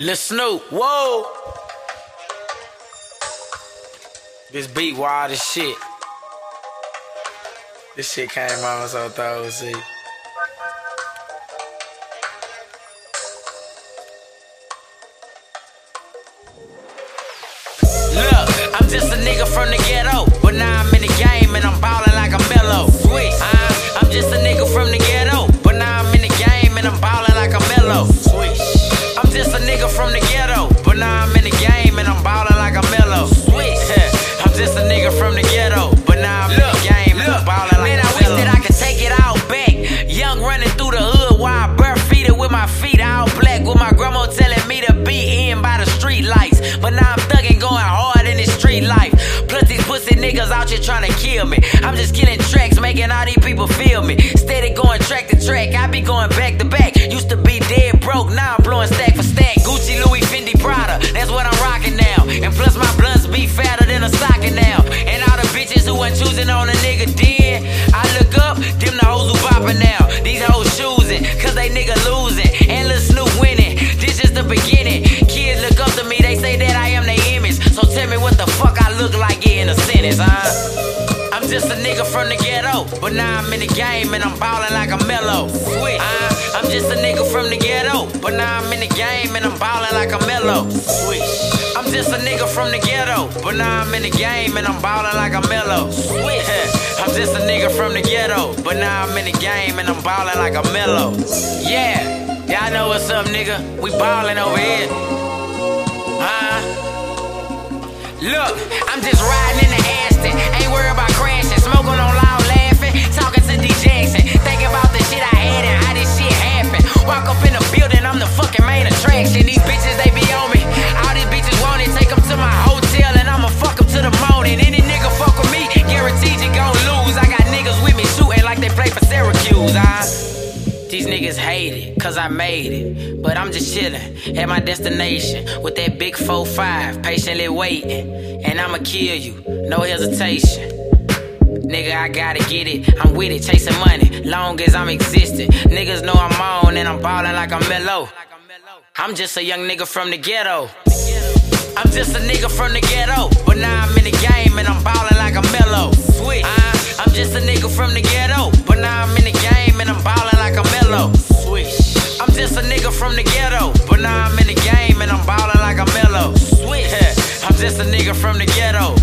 Lil Snupe, whoa. This beat wild as shit. This shit came on so thorough. Look, I'm just a nigga from the ghetto, but now I'm in street lights. But now I'm thuggin' going hard in this street life. Plus these pussy niggas out here trying to kill me. I'm just killing tracks, making all these people feel me. Steady going track to track, I be going back to back. Used to be dead broke, now I'm blowing stack for stack. Gucci, Louis, Fendi, Prada, that's what I'm rocking now. And plus my blunts be fatter than a stocking now. And all the bitches who ain't choosing on a nigga then, I look up, them the hoes who bopping now. These hoes choosing, cause they nigga losing. Just a nigga from the ghetto, but now I'm in the game and I'm ballin' like Carmelo. Switch. Uh, I'm just a nigga from the ghetto, but now I'm in the game and I'm ballin' like Carmelo. Switch. I'm just a nigga from the ghetto, but now I'm in the game and I'm ballin' like Carmelo. Switch. I'm just a nigga from the ghetto, but now I'm in the game and I'm ballin' like Carmelo. Yeah, y'all know what's up, nigga. We ballin' over here. Huh? Look, I'm just riding in the Aston. Worried about crashing. Smoking on loud, laughing. Talking to D Jackson. Thinking about the shit I had and how this shit happened. Walk up in the building, I'm the fucking main attraction. These bitches, they be on me. All these bitches want it. Take them to my hotel and I'ma fuck them to the morning. Any nigga fuck with me, guaranteed you gon' lose. I got niggas with me shooting like they play for Syracuse, huh? These niggas hate it, cause I made it. But I'm just chillin' at my destination with that big 4-5, patiently waiting. And I'ma kill you, no hesitation. Nigga, I gotta get it. I'm with it, chasing money, long as I'm existing. Niggas know I'm on and I'm ballin' like I'm mellow. I'm just a young nigga from the ghetto. I'm just a nigga from the ghetto, but now I'm in the game and I'm ballin' like Carmelo. Switch. I'm just a nigga from the ghetto, from the ghetto, but now I'm in the game and I'm ballin' like Carmelo. Switch. I'm just a nigga from the ghetto,